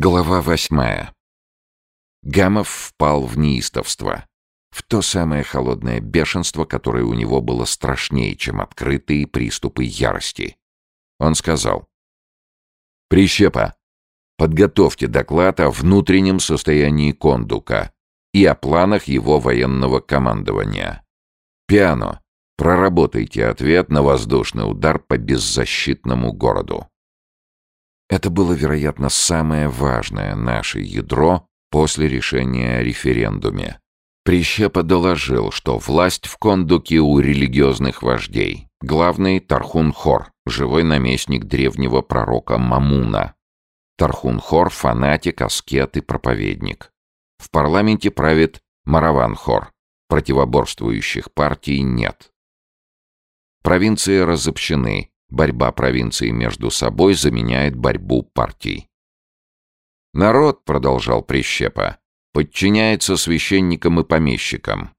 Глава восьмая. Гамов впал в неистовство. В то самое холодное бешенство, которое у него было страшнее, чем открытые приступы ярости. Он сказал. «Прищепа, подготовьте доклад о внутреннем состоянии Кондука и о планах его военного командования. Пиано, проработайте ответ на воздушный удар по беззащитному городу». Это было, вероятно, самое важное наше ядро после решения о референдуме. Прищепа доложил, что власть в Кондуке у религиозных вождей. Главный — Тархун-Хор, живой наместник древнего пророка Мамуна. Тархун-Хор — фанатик, аскет и проповедник. В парламенте правит Мараван-Хор. Противоборствующих партий нет. Провинции разобщены, Борьба провинций между собой заменяет борьбу партий. Народ, продолжал Прищепа, подчиняется священникам и помещикам.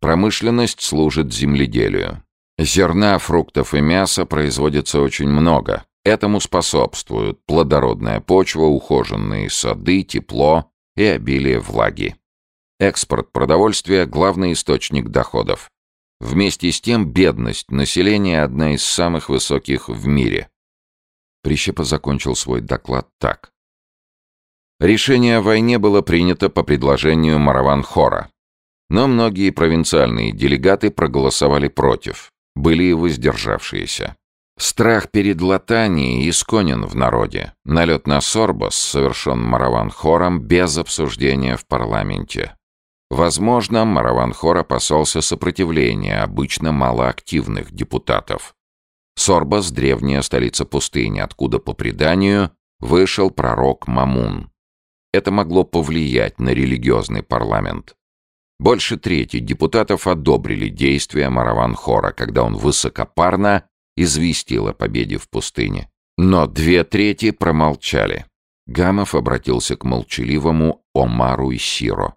Промышленность служит земледелию. Зерна, фруктов и мяса производится очень много. Этому способствуют плодородная почва, ухоженные сады, тепло и обилие влаги. Экспорт продовольствия – главный источник доходов. Вместе с тем бедность населения одна из самых высоких в мире. Прищепа закончил свой доклад так. Решение о войне было принято по предложению Мараван-Хора. Но многие провинциальные делегаты проголосовали против, были и воздержавшиеся. Страх перед Латанией исконен в народе. Налет на Сорбос совершен Мараван-Хором без обсуждения в парламенте. Возможно, Мараванхор опасался сопротивления обычно малоактивных депутатов. Сорбас — древняя столица пустыни, откуда, по преданию, вышел пророк Мамун. Это могло повлиять на религиозный парламент. Больше трети депутатов одобрили действия Мараванхора, когда он высокопарно известил о победе в пустыне. Но две трети промолчали. Гамов обратился к молчаливому Омару и Сиро.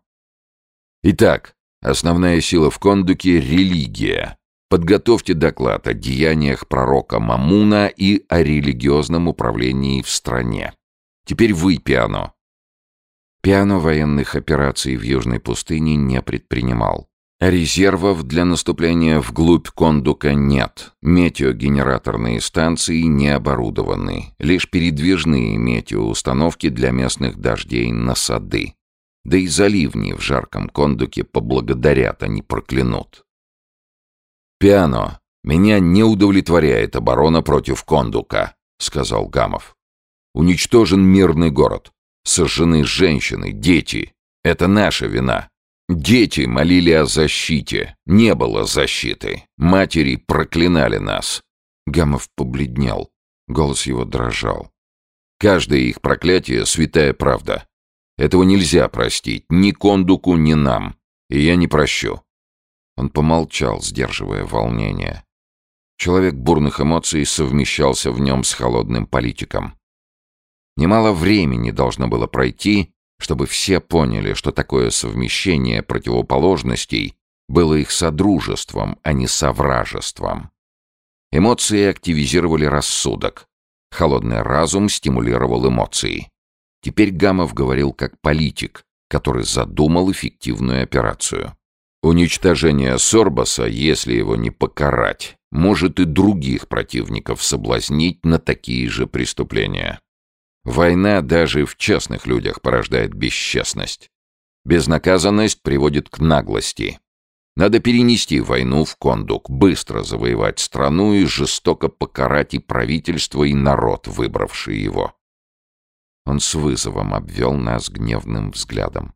Итак, основная сила в Кондуке — религия. Подготовьте доклад о деяниях пророка Мамуна и о религиозном управлении в стране. Теперь вы, Пиано. Пиано военных операций в Южной пустыне не предпринимал. Резервов для наступления вглубь Кондука нет. Метеогенераторные станции не оборудованы. Лишь передвижные метеоустановки для местных дождей на сады. Да и заливни в жарком кондуке поблагодарят, а не проклянут. «Пиано, меня не удовлетворяет оборона против кондука», — сказал Гамов. «Уничтожен мирный город. Сожжены женщины, дети. Это наша вина. Дети молили о защите. Не было защиты. Матери проклинали нас». Гамов побледнел. Голос его дрожал. «Каждое их проклятие — святая правда. Этого нельзя простить ни Кондуку, ни нам. И я не прощу». Он помолчал, сдерживая волнение. Человек бурных эмоций совмещался в нем с холодным политиком. Немало времени должно было пройти, чтобы все поняли, что такое совмещение противоположностей было их содружеством, а не совражеством. Эмоции активизировали рассудок. Холодный разум стимулировал эмоции. Теперь Гамов говорил как политик, который задумал эффективную операцию. Уничтожение Сорбаса, если его не покарать, может и других противников соблазнить на такие же преступления. Война даже в честных людях порождает бесчестность. Безнаказанность приводит к наглости. Надо перенести войну в Кондук, быстро завоевать страну и жестоко покарать и правительство, и народ, выбравший его. Он с вызовом обвел нас гневным взглядом.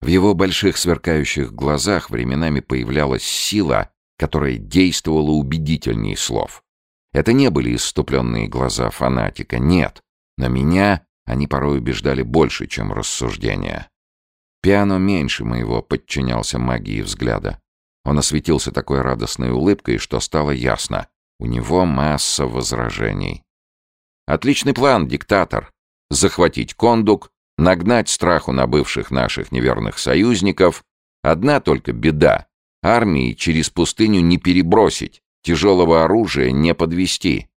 В его больших сверкающих глазах временами появлялась сила, которая действовала убедительней слов. Это не были исступленные глаза фанатика, нет. На меня они порой убеждали больше, чем рассуждения. Пиано меньше моего подчинялся магии взгляда. Он осветился такой радостной улыбкой, что стало ясно. У него масса возражений. «Отличный план, диктатор!» Захватить Кондук, нагнать страху на бывших наших неверных союзников. Одна только беда. Армии через пустыню не перебросить, тяжелого оружия не подвести.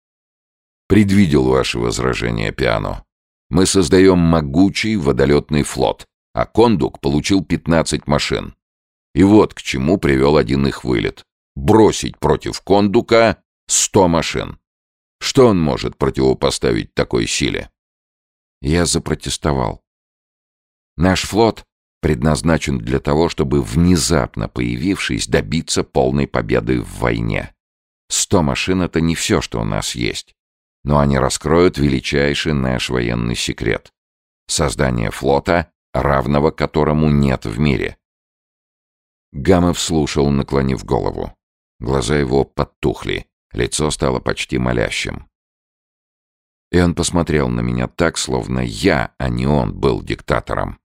Предвидел ваше возражение, Пиано. Мы создаем могучий водолетный флот, а Кондук получил 15 машин. И вот к чему привел один их вылет. Бросить против Кондука 100 машин. Что он может противопоставить такой силе? Я запротестовал. Наш флот предназначен для того, чтобы, внезапно появившись, добиться полной победы в войне. Сто машин — это не все, что у нас есть. Но они раскроют величайший наш военный секрет — создание флота, равного которому нет в мире. Гамов слушал, наклонив голову. Глаза его подтухли, лицо стало почти молящим. И он посмотрел на меня так, словно я, а не он, был диктатором.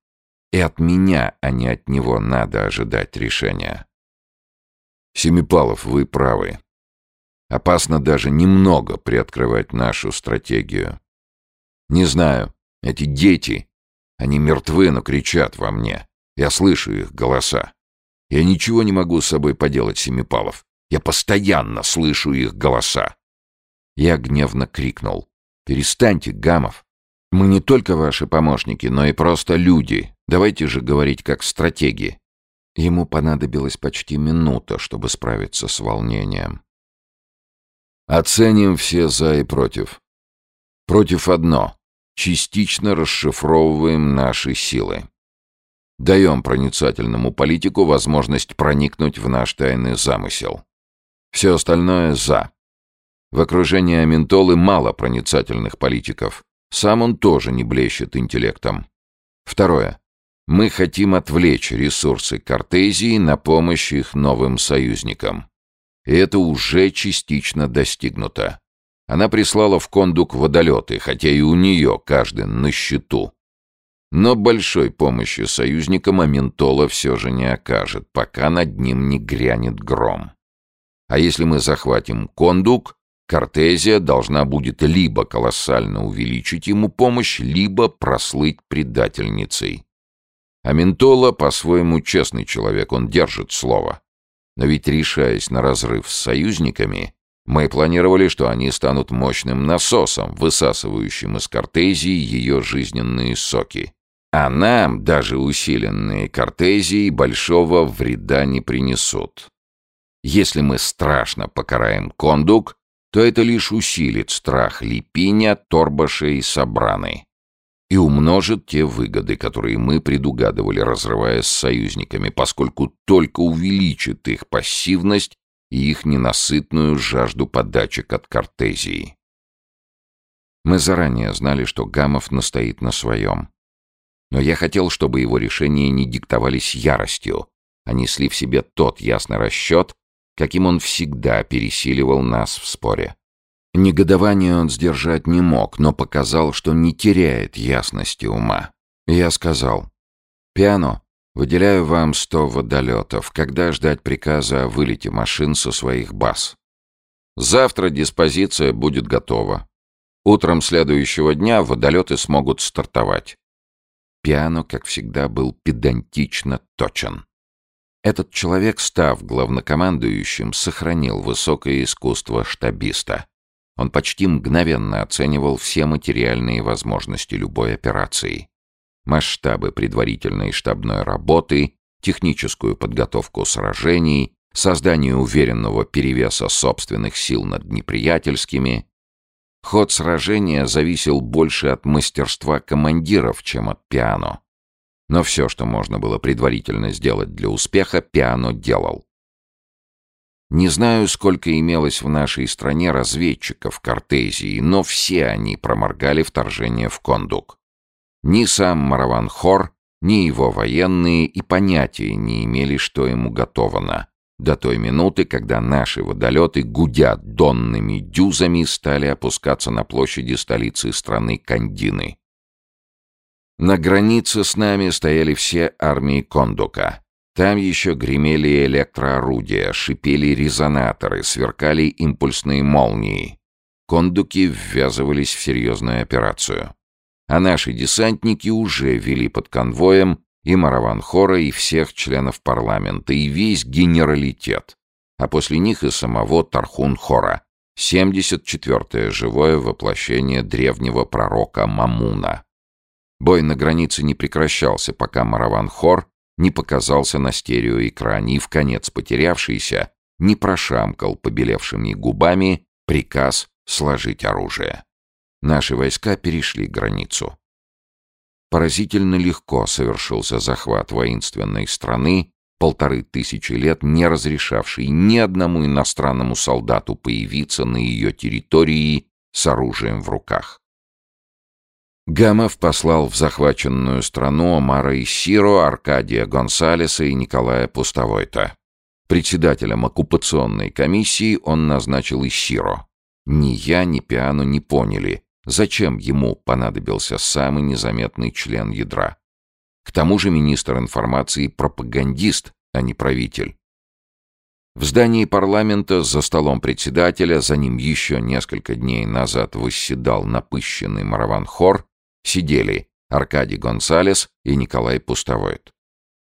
И от меня, а не от него, надо ожидать решения. Семипалов, вы правы. Опасно даже немного приоткрывать нашу стратегию. Не знаю, эти дети, они мертвы, но кричат во мне. Я слышу их голоса. Я ничего не могу с собой поделать, Семипалов. Я постоянно слышу их голоса. Я гневно крикнул. «Перестаньте, Гамов. Мы не только ваши помощники, но и просто люди. Давайте же говорить как стратеги». Ему понадобилась почти минута, чтобы справиться с волнением. Оценим все «за» и «против». Против одно. Частично расшифровываем наши силы. Даем проницательному политику возможность проникнуть в наш тайный замысел. Все остальное «за». В окружении Аментолы мало проницательных политиков. Сам он тоже не блещет интеллектом. Второе. Мы хотим отвлечь ресурсы Кортезии на помощь их новым союзникам. И это уже частично достигнуто. Она прислала в Кондук водолеты, хотя и у нее каждый на счету. Но большой помощи союзникам Аментола все же не окажет, пока над ним не грянет гром. А если мы захватим Кондук, Кортезия должна будет либо колоссально увеличить ему помощь, либо прослыть предательницей. А Ментола по-своему честный человек, он держит слово. Но ведь, решаясь на разрыв с союзниками, мы планировали, что они станут мощным насосом, высасывающим из Кортезии ее жизненные соки. А нам, даже усиленные Кортезией, большого вреда не принесут. Если мы страшно покараем Кондук, то это лишь усилит страх Липиня, Торбаша и Сабраны и умножит те выгоды, которые мы предугадывали, разрывая с союзниками, поскольку только увеличит их пассивность и их ненасытную жажду подачек от Кортезии. Мы заранее знали, что Гамов настоит на своем. Но я хотел, чтобы его решения не диктовались яростью, а несли в себе тот ясный расчет, каким он всегда пересиливал нас в споре. Негодование он сдержать не мог, но показал, что не теряет ясности ума. Я сказал, «Пиано, выделяю вам сто водолетов. Когда ждать приказа о вылете машин со своих баз?» «Завтра диспозиция будет готова. Утром следующего дня водолеты смогут стартовать». Пиано, как всегда, был педантично точен. Этот человек, став главнокомандующим, сохранил высокое искусство штабиста. Он почти мгновенно оценивал все материальные возможности любой операции. Масштабы предварительной штабной работы, техническую подготовку сражений, создание уверенного перевеса собственных сил над неприятельскими. Ход сражения зависел больше от мастерства командиров, чем от пиано. Но все, что можно было предварительно сделать для успеха, Пиано делал. Не знаю, сколько имелось в нашей стране разведчиков Кортезии, но все они проморгали вторжение в Кондук. Ни сам Мараван Хор, ни его военные и понятия не имели, что ему готовано. До той минуты, когда наши водолеты, гудят донными дюзами, стали опускаться на площади столицы страны Кандины. На границе с нами стояли все армии Кондука. Там еще гремели электроорудия, шипели резонаторы, сверкали импульсные молнии. Кондуки ввязывались в серьезную операцию. А наши десантники уже вели под конвоем и Мараванхора, и всех членов парламента, и весь генералитет. А после них и самого Тархун-Хора, 74-е живое воплощение древнего пророка Мамуна. Бой на границе не прекращался, пока Мараван-Хор не показался на стереоэкране и в конец потерявшийся не прошамкал побелевшими губами приказ сложить оружие. Наши войска перешли границу. Поразительно легко совершился захват воинственной страны, полторы тысячи лет не разрешавшей ни одному иностранному солдату появиться на ее территории с оружием в руках. Гамов послал в захваченную страну Омара Исиро, Аркадия Гонсалеса и Николая Пустовойта. Председателем оккупационной комиссии он назначил Исиро. Ни я, ни Пиану не поняли, зачем ему понадобился самый незаметный член ядра. К тому же министр информации пропагандист, а не правитель. В здании парламента за столом председателя, за ним еще несколько дней назад восседал напыщенный Мараван Хор, сидели Аркадий Гонсалес и Николай Пустовойт.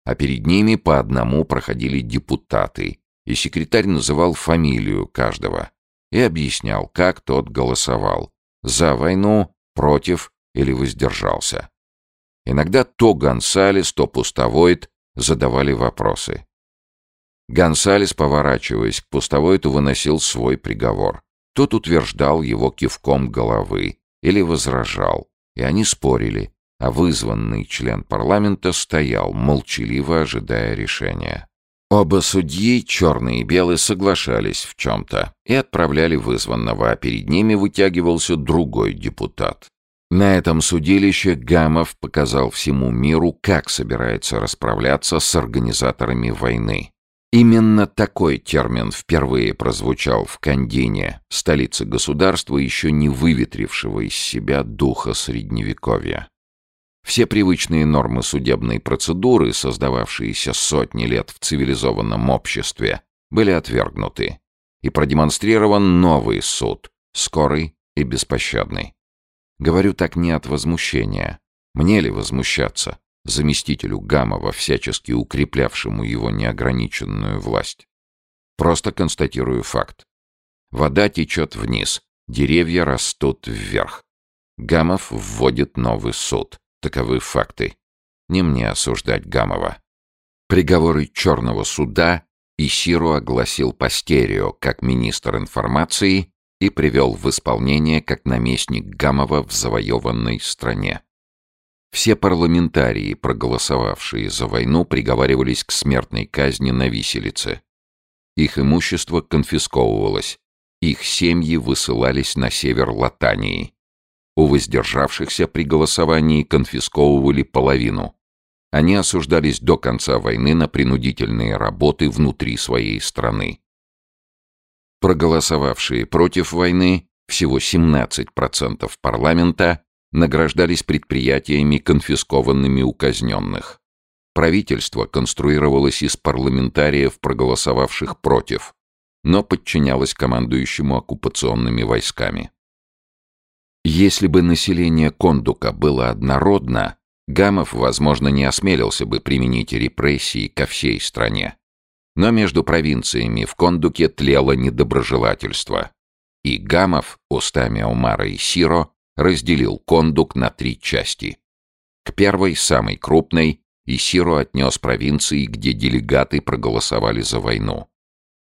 А перед ними по одному проходили депутаты, и секретарь называл фамилию каждого и объяснял, как тот голосовал. За войну, против или воздержался. Иногда то Гонсалес, то Пустовойт задавали вопросы. Гонсалес, поворачиваясь к Пустовойту, выносил свой приговор. Тот утверждал его кивком головы или возражал, и они спорили, а вызванный член парламента стоял, молчаливо ожидая решения. Оба судьи, черный и белый, соглашались в чем-то и отправляли вызванного, а перед ними вытягивался другой депутат. На этом судилище Гамов показал всему миру, как собирается расправляться с организаторами войны. Именно такой термин впервые прозвучал в Кандине, столице государства, еще не выветрившего из себя духа Средневековья. Все привычные нормы судебной процедуры, создававшиеся сотни лет в цивилизованном обществе, были отвергнуты, и продемонстрирован новый суд, скорый и беспощадный. Говорю так не от возмущения. Мне ли возмущаться? Заместителю Гамова, всячески укреплявшему его неограниченную власть. Просто констатирую факт. Вода течет вниз, деревья растут вверх. Гамов вводит новый суд. Таковы факты. Не мне осуждать Гамова. Приговоры Черного суда Исиру огласил стерео как министр информации и привел в исполнение как наместник Гамова в завоеванной стране. Все парламентарии, проголосовавшие за войну, приговаривались к смертной казни на виселице. Их имущество конфисковывалось, их семьи высылались на север Латании. У воздержавшихся при голосовании конфисковывали половину. Они осуждались до конца войны на принудительные работы внутри своей страны. Проголосовавшие против войны, всего 17% парламента, награждались предприятиями, конфискованными у казненных. Правительство конструировалось из парламентариев, проголосовавших против, но подчинялось командующему оккупационными войсками. Если бы население Кондука было однородно, Гамов, возможно, не осмелился бы применить репрессии ко всей стране. Но между провинциями в Кондуке тлело недоброжелательство. И Гамов, устами Умара и Сиро, разделил кондук на три части. К первой, самой крупной, Исиру отнес провинции, где делегаты проголосовали за войну.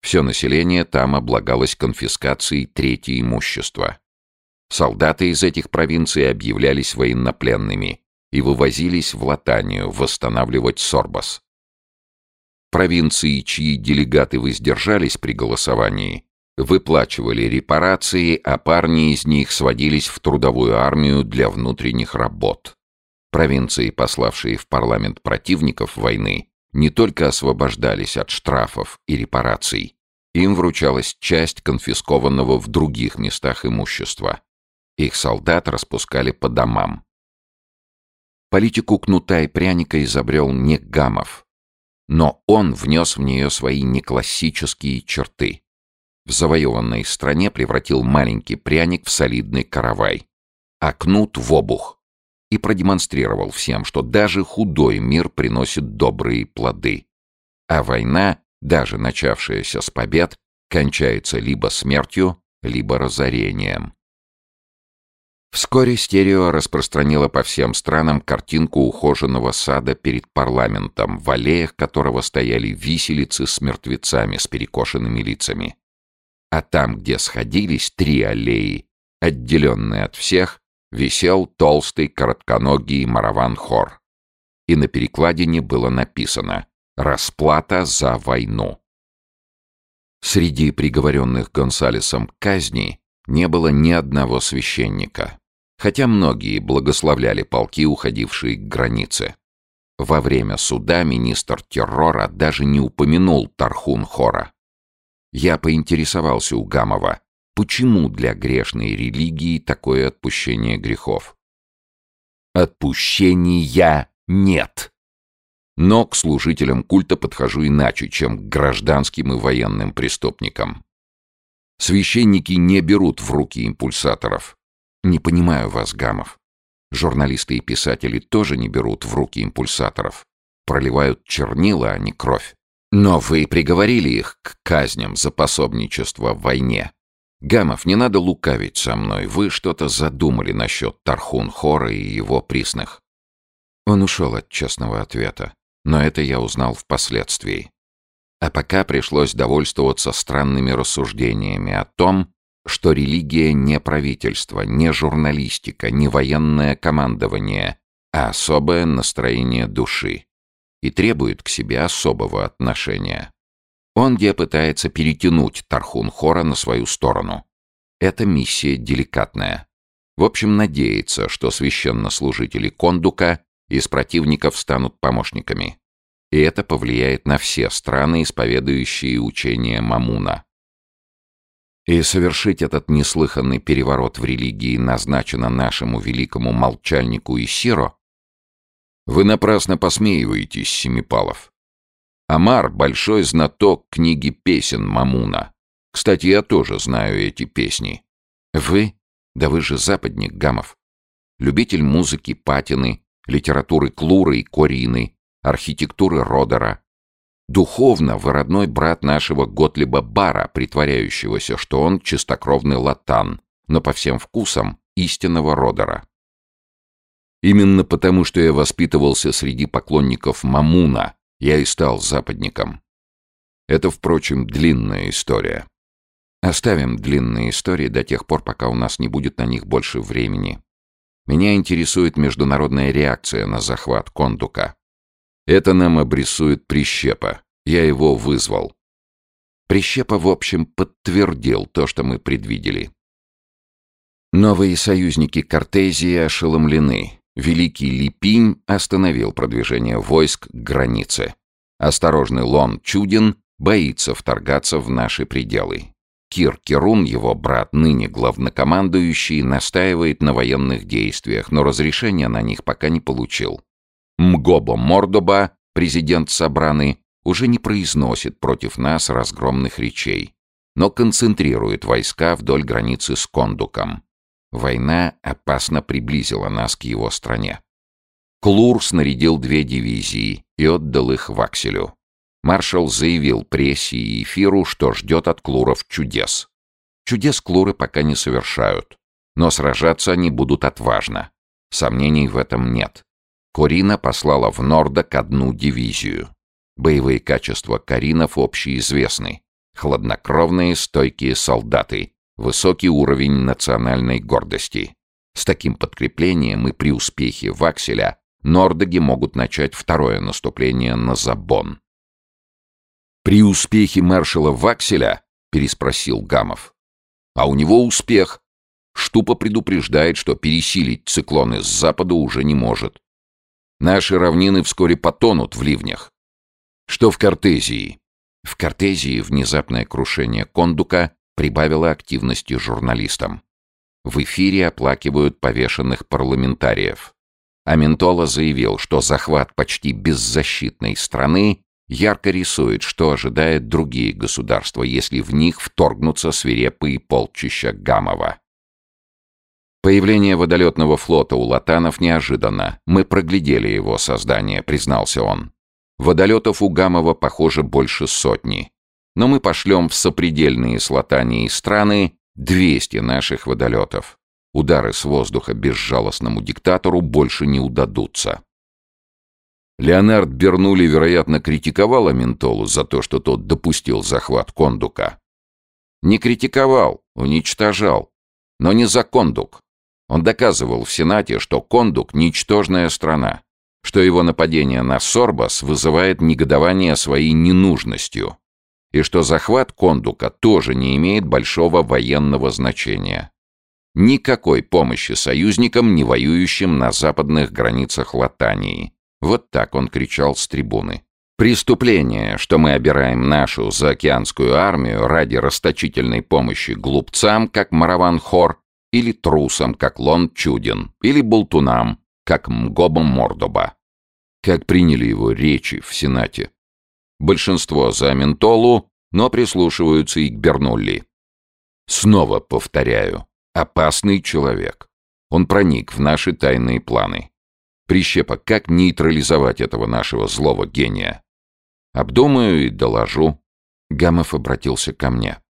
Все население там облагалось конфискацией трети имущества. Солдаты из этих провинций объявлялись военнопленными и вывозились в Латанию восстанавливать Сорбас. Провинции, чьи делегаты воздержались при голосовании, выплачивали репарации, а парни из них сводились в трудовую армию для внутренних работ. Провинции, пославшие в парламент противников войны, не только освобождались от штрафов и репараций, им вручалась часть конфискованного в других местах имущества. Их солдат распускали по домам. Политику кнута и пряника изобрел не Гамов, но он внес в нее свои неклассические черты в завоеванной стране превратил маленький пряник в солидный каравай, а кнут в обух, и продемонстрировал всем, что даже худой мир приносит добрые плоды. А война, даже начавшаяся с побед, кончается либо смертью, либо разорением. Вскоре стерео распространило по всем странам картинку ухоженного сада перед парламентом, в аллеях которого стояли виселицы с мертвецами с перекошенными лицами. А там, где сходились три аллеи, отделенные от всех, висел толстый коротконогий мараван-хор. И на перекладине было написано «Расплата за войну». Среди приговоренных Гонсалесом к казни не было ни одного священника, хотя многие благословляли полки, уходившие к границе. Во время суда министр террора даже не упомянул Тархун Хора. Я поинтересовался у Гамова, почему для грешной религии такое отпущение грехов. Отпущения нет. Но к служителям культа подхожу иначе, чем к гражданским и военным преступникам. Священники не берут в руки импульсаторов. Не понимаю вас, Гамов. Журналисты и писатели тоже не берут в руки импульсаторов. Проливают чернила, а не кровь. Но вы приговорили их к казням за пособничество в войне. Гамов, не надо лукавить со мной. Вы что-то задумали насчет Тархун-Хора и его присных. Он ушел от честного ответа, но это я узнал впоследствии. А пока пришлось довольствоваться странными рассуждениями о том, что религия не правительство, не журналистика, не военное командование, а особое настроение души и требует к себе особого отношения. Он где пытается перетянуть Тархун Хора на свою сторону. Эта миссия деликатная. В общем, надеется, что священнослужители Кондука из противников станут помощниками и это повлияет на все страны, исповедующие учение Мамуна. И совершить этот неслыханный переворот в религии назначено нашему великому молчальнику Исиро? Вы напрасно посмеиваетесь, Семипалов. Амар — большой знаток книги песен Мамуна. Кстати, я тоже знаю эти песни. Вы? Да вы же западник, Гамов. Любитель музыки Патины, литературы Клуры и Корины — архитектуры Родера. Духовно вы родной брат нашего Готлиба Бара, притворяющегося, что он чистокровный латан, но по всем вкусам истинного Родера. Именно потому, что я воспитывался среди поклонников Мамуна, я и стал западником. Это, впрочем, длинная история. Оставим длинные истории до тех пор, пока у нас не будет на них больше времени. Меня интересует международная реакция на захват Кондука. Это нам обрисует Прищепа. Я его вызвал. Прищепа, в общем, подтвердил то, что мы предвидели. Новые союзники Кортезии ошеломлены. Великий Липинь остановил продвижение войск к границе. Осторожный Лон Чудин боится вторгаться в наши пределы. Кир Керун, его брат, ныне главнокомандующий, настаивает на военных действиях, но разрешения на них пока не получил. Мгобо Мордоба, президент Сабраны, уже не произносит против нас разгромных речей, но концентрирует войска вдоль границы с Кондуком. Война опасно приблизила нас к его стране. Клур снарядил две дивизии и отдал их Вакселю. Маршал заявил прессе и эфиру, что ждет от Клуров чудес. Чудес Клуры пока не совершают, но сражаться они будут отважно. Сомнений в этом нет. Корина послала в Нордок одну дивизию. Боевые качества Каринов общеизвестны. Хладнокровные, стойкие солдаты. Высокий уровень национальной гордости. С таким подкреплением и при успехе Вакселя Нордоги могут начать второе наступление на Забон. «При успехе маршала Вакселя?» — переспросил Гамов. «А у него успех. Штупа предупреждает, что пересилить циклоны с запада уже не может. Наши равнины вскоре потонут в ливнях. Что в Кортезии? В Кортезии внезапное крушение Кондука прибавило активности журналистам. В эфире оплакивают повешенных парламентариев. Аментола заявил, что захват почти беззащитной страны ярко рисует, что ожидает другие государства, если в них вторгнутся свирепые полчища Гамова. Появление водолетного флота у латанов неожиданно. Мы проглядели его создание, признался он. Водолетов у Гамова, похоже, больше сотни. Но мы пошлем в сопредельные с Латанией страны 200 наших водолетов. Удары с воздуха безжалостному диктатору больше не удадутся. Леонард Бернули, вероятно, критиковал Аментолу за то, что тот допустил захват Кондука. Не критиковал, уничтожал, но не за Кондук. Он доказывал в Сенате, что Кондук — ничтожная страна, что его нападение на Сорбас вызывает негодование своей ненужностью, и что захват Кондука тоже не имеет большого военного значения. Никакой помощи союзникам, не воюющим на западных границах Латании. Вот так он кричал с трибуны. Преступление, что мы обираем нашу заокеанскую армию ради расточительной помощи глупцам, как Мараван Хор, или трусам, как Лон Чудин, или болтунам, как Мгоба Мордоба. Как приняли его речи в Сенате. Большинство за Ментолу, но прислушиваются и к Бернулли. Снова повторяю, опасный человек. Он проник в наши тайные планы. Прищепа, как нейтрализовать этого нашего злого гения? Обдумаю и доложу. Гамов обратился ко мне.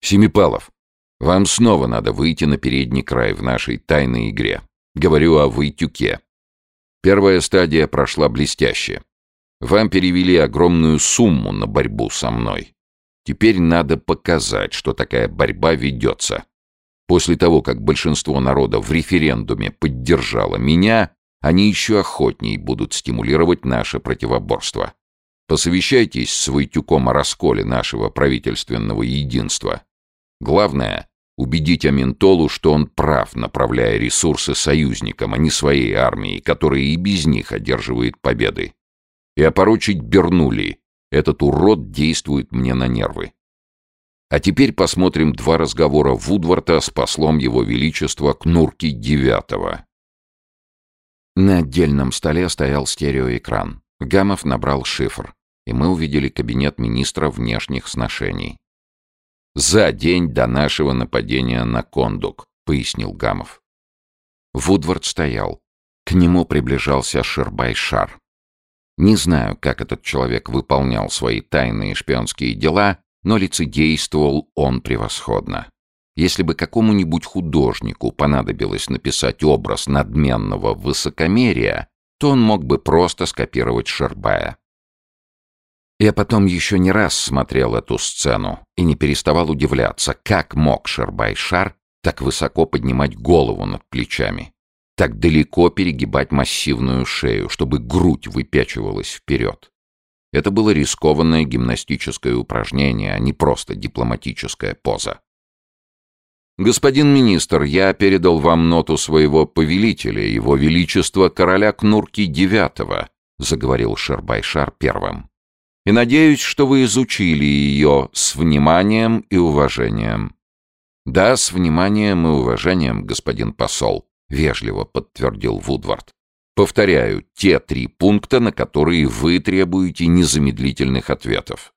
Семипалов, вам снова надо выйти на передний край в нашей тайной игре. Говорю о Войтюке. Первая стадия прошла блестяще. Вам перевели огромную сумму на борьбу со мной. Теперь надо показать, что такая борьба ведется. После того, как большинство народа в референдуме поддержало меня, они еще охотней будут стимулировать наше противоборство. Посовещайтесь с Войтюком о расколе нашего правительственного единства. Главное — убедить Аментолу, что он прав, направляя ресурсы союзникам, а не своей армии, которая и без них одерживает победы и опорочить Бернули. Этот урод действует мне на нервы. А теперь посмотрим два разговора Вудворта с послом Его Величества Кнурки Девятого. На отдельном столе стоял стереоэкран. Гамов набрал шифр, и мы увидели кабинет министра внешних сношений. «За день до нашего нападения на Кондук», — пояснил Гамов. Вудвард стоял. К нему приближался Шербай-Шар. Не знаю, как этот человек выполнял свои тайные шпионские дела, но лицедействовал он превосходно. Если бы какому-нибудь художнику понадобилось написать образ надменного высокомерия, то он мог бы просто скопировать Шербая. Я потом еще не раз смотрел эту сцену и не переставал удивляться, как мог Шербай-Шар так высоко поднимать голову над плечами так далеко перегибать массивную шею, чтобы грудь выпячивалась вперед. Это было рискованное гимнастическое упражнение, а не просто дипломатическая поза. «Господин министр, я передал вам ноту своего повелителя, его величества короля Кнурки IX», заговорил Шербайшар первым. «И надеюсь, что вы изучили ее с вниманием и уважением». «Да, с вниманием и уважением, господин посол», — вежливо подтвердил Вудвард. «Повторяю, те три пункта, на которые вы требуете незамедлительных ответов.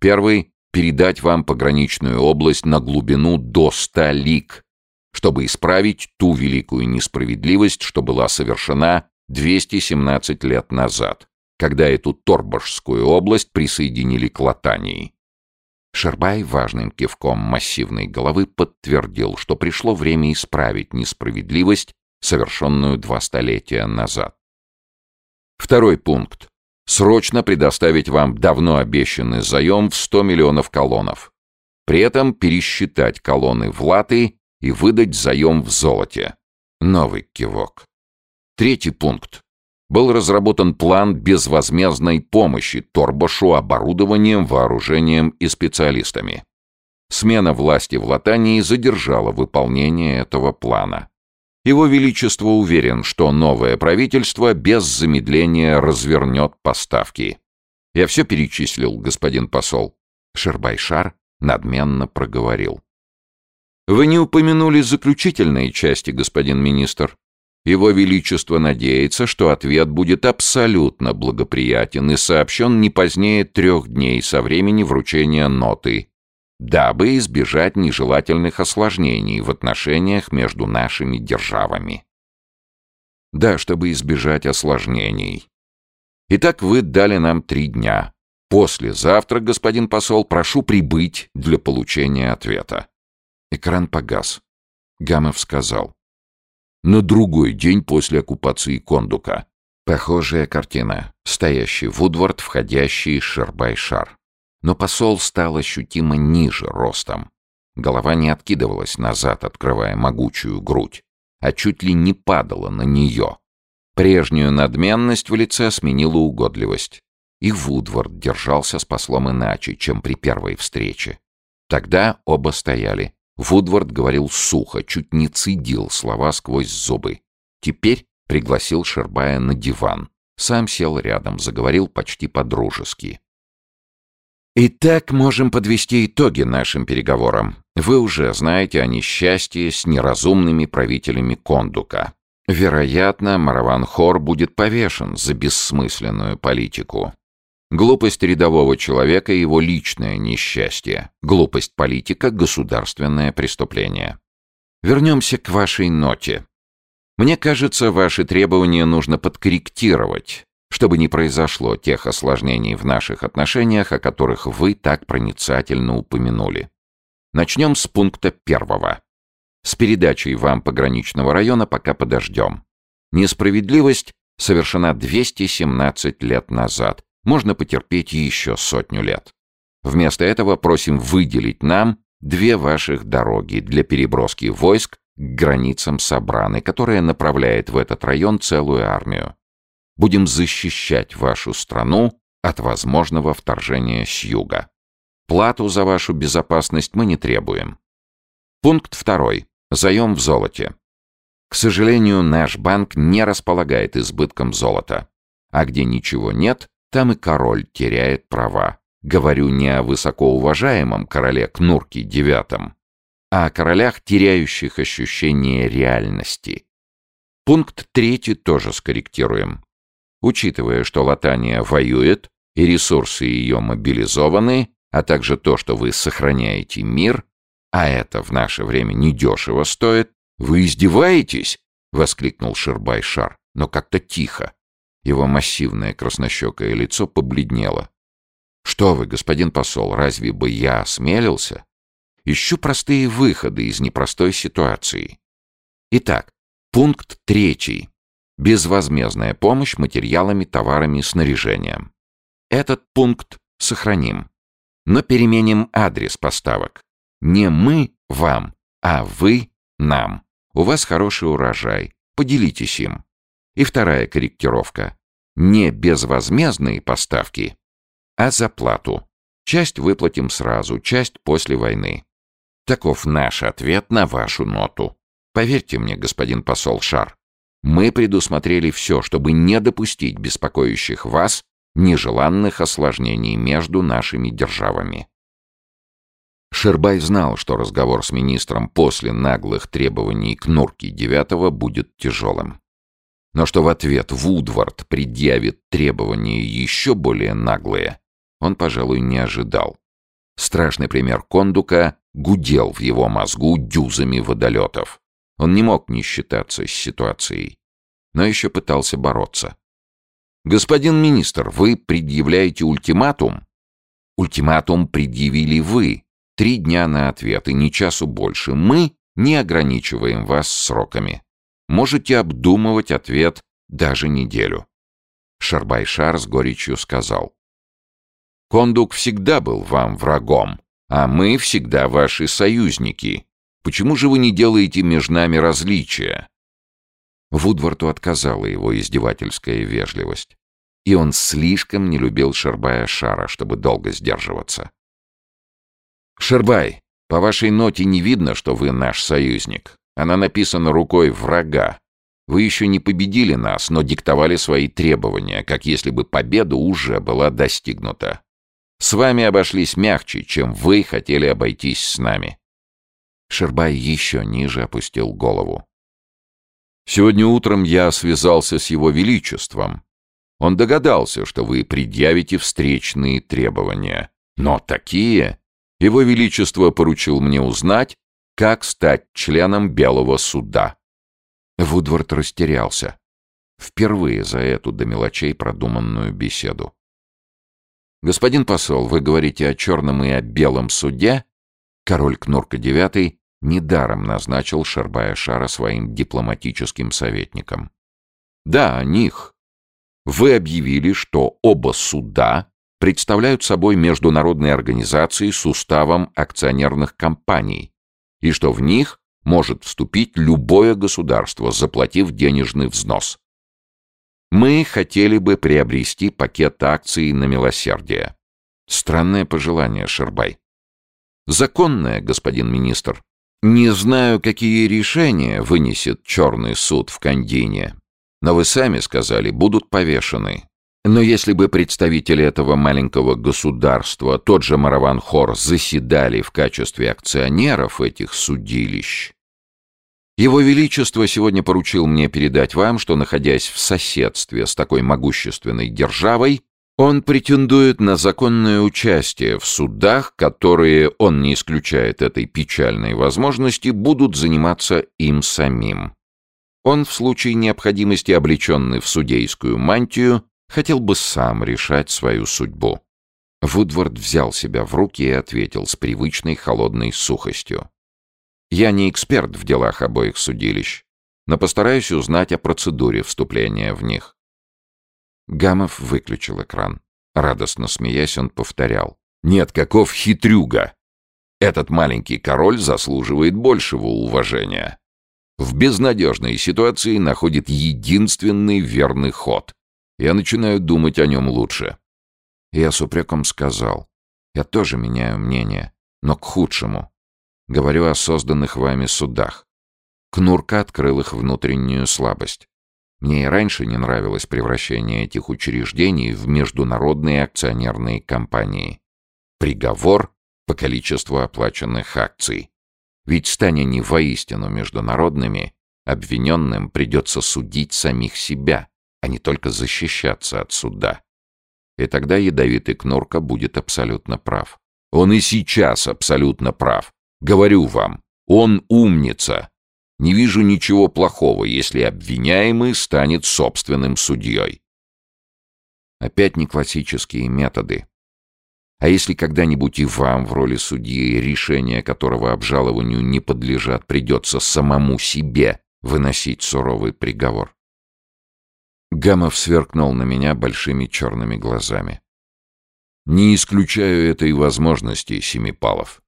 Первый — передать вам пограничную область на глубину до ста лиг, чтобы исправить ту великую несправедливость, что была совершена 217 лет назад, когда эту Торбашскую область присоединили к Латании. Шербай важным кивком массивной головы подтвердил, что пришло время исправить несправедливость, совершенную два столетия назад. Второй пункт. Срочно предоставить вам давно обещанный заем в 100 миллионов колонов. При этом пересчитать колонны в латы и выдать заем в золоте. Новый кивок. Третий пункт. Был разработан план безвозмездной помощи Торбашу оборудованием, вооружением и специалистами. Смена власти в Латании задержала выполнение этого плана. Его Величество уверен, что новое правительство без замедления развернет поставки. Я все перечислил, господин посол. Шербайшар надменно проговорил. Вы не упомянули заключительные части, господин министр. Его Величество надеется, что ответ будет абсолютно благоприятен и сообщен не позднее трех дней со времени вручения ноты, дабы избежать нежелательных осложнений в отношениях между нашими державами. Да, чтобы избежать осложнений. Итак, вы дали нам три дня. Послезавтра, господин посол, прошу прибыть для получения ответа. Экран погас. Гамов сказал. На другой день после оккупации Кондука. Похожая картина. Стоящий Вудвард, входящий Шербай-Шар. Но посол стал ощутимо ниже ростом. Голова не откидывалась назад, открывая могучую грудь, а чуть ли не падала на нее. Прежнюю надменность в лице сменила угодливость. И Вудвард держался с послом иначе, чем при первой встрече. Тогда оба стояли. Вудвард говорил сухо, чуть не цедил слова сквозь зубы. Теперь пригласил Шербая на диван. Сам сел рядом, заговорил почти по-дружески. Итак, можем подвести итоги нашим переговорам. Вы уже знаете о несчастье с неразумными правителями Кондука. Вероятно, Мараван Хор будет повешен за бессмысленную политику. Глупость рядового человека — его личное несчастье. Глупость политика — государственное преступление. Вернемся к вашей ноте. Мне кажется, ваши требования нужно подкорректировать чтобы не произошло тех осложнений в наших отношениях, о которых вы так проницательно упомянули. Начнем с пункта первого. С передачей вам пограничного района пока подождем. Несправедливость совершена 217 лет назад. Можно потерпеть еще сотню лет. Вместо этого просим выделить нам две ваших дороги для переброски войск к границам Сабраны, которая направляет в этот район целую армию будем защищать вашу страну от возможного вторжения с юга. Плату за вашу безопасность мы не требуем. Пункт второй. Заем в золоте. К сожалению, наш банк не располагает избытком золота. А где ничего нет, там и король теряет права. Говорю не о высокоуважаемом короле Кнурке IX, а о королях, теряющих ощущение реальности. Пункт третий тоже скорректируем. Учитывая, что Латания воюет, и ресурсы ее мобилизованы, а также то, что вы сохраняете мир, а это в наше время недешево стоит, вы издеваетесь? — воскликнул Шербай-Шар, но как-то тихо. Его массивное краснощекое лицо побледнело. «Что вы, господин посол, разве бы я осмелился? Ищу простые выходы из непростой ситуации. Итак, пункт третий. Безвозмездная помощь материалами, товарами, снаряжением. Этот пункт сохраним. Но переменим адрес поставок. Не мы вам, а вы нам. У вас хороший урожай. Поделитесь им. И вторая корректировка. Не безвозмездные поставки, а за плату. Часть выплатим сразу, часть после войны. Таков наш ответ на вашу ноту. Поверьте мне, господин посол Шар, мы предусмотрели все, чтобы не допустить беспокоящих вас нежеланных осложнений между нашими державами. Шербай знал, что разговор с министром после наглых требований к Нурке девятого будет тяжелым. Но что в ответ Вудвард предъявит требования еще более наглые, он, пожалуй, не ожидал. Страшный пример Кондука гудел в его мозгу дюзами водолетов. Он не мог не считаться с ситуацией, но еще пытался бороться. «Господин министр, вы предъявляете ультиматум?» «Ультиматум предъявили вы. Три дня на ответ и ни часу больше. Мы не ограничиваем вас сроками. Можете обдумывать ответ даже неделю». Шарбайшар с горечью сказал. «Кондук всегда был вам врагом, а мы всегда ваши союзники. Почему же вы не делаете между нами различия?» Вудварту отказала его издевательская вежливость. И он слишком не любил Шербая Шара, чтобы долго сдерживаться. «Шербай, по вашей ноте не видно, что вы наш союзник. Она написана рукой врага. Вы еще не победили нас, но диктовали свои требования, как если бы победа уже была достигнута. С вами обошлись мягче, чем вы хотели обойтись с нами. Шербай еще ниже опустил голову. «Сегодня утром я связался с его величеством. Он догадался, что вы предъявите встречные требования. Но такие... Его величество поручил мне узнать, как стать членом Белого суда». Вудвард растерялся. Впервые за эту до мелочей продуманную беседу. «Господин посол, вы говорите о черном и о белом суде?» Король Кнурка IX недаром назначил Шербая Шара своим дипломатическим советником. Да, о них. Вы объявили, что оба суда представляют собой международные организации с уставом акционерных компаний, и что в них может вступить любое государство, заплатив денежный взнос. Мы хотели бы приобрести пакет акций на милосердие. Странное пожелание, Шербай. Законное, господин министр. Не знаю, какие решения вынесет черный суд в Кандине, но вы сами сказали, будут повешены. Но если бы представители этого маленького государства, тот же Мараван Хор, заседали в качестве акционеров этих судилищ, его Величество сегодня поручил мне передать вам, что, находясь в соседстве с такой могущественной державой, он претендует на законное участие в судах, которые, он не исключает этой печальной возможности, будут заниматься им самим. Он, в случае необходимости, облеченный в судейскую мантию, хотел бы сам решать свою судьбу. Вудвард взял себя в руки и ответил с привычной холодной сухостью. Я не эксперт в делах обоих судилищ, но постараюсь узнать о процедуре вступления в них. Гамов выключил экран. Радостно смеясь, он повторял. «Нет, каков хитрюга! Этот маленький король заслуживает большего уважения. В безнадежной ситуации находит единственный верный ход. Я начинаю думать о нем лучше». Я с упреком сказал. «Я тоже меняю мнение, но к худшему. Говорю о созданных вами судах. Кнурка открыл их внутреннюю слабость. Мне и раньше не нравилось превращение этих учреждений в международные акционерные компании. Приговор по количеству оплаченных акций. Ведь стань они воистину международными, обвиненным придется судить самих себя, а не только защищаться от суда. И тогда ядовитый Кнурка будет абсолютно прав. Он и сейчас абсолютно прав. Говорю вам, он умница. Не вижу ничего плохого, если обвиняемый станет собственным судьей. Опять не классические методы. А если когда-нибудь и вам в роли судьи, решения которого обжалованию не подлежат, придется самому себе выносить суровый приговор? Гамов сверкнул на меня большими черными глазами. «Не исключаю этой возможности, Семипалов.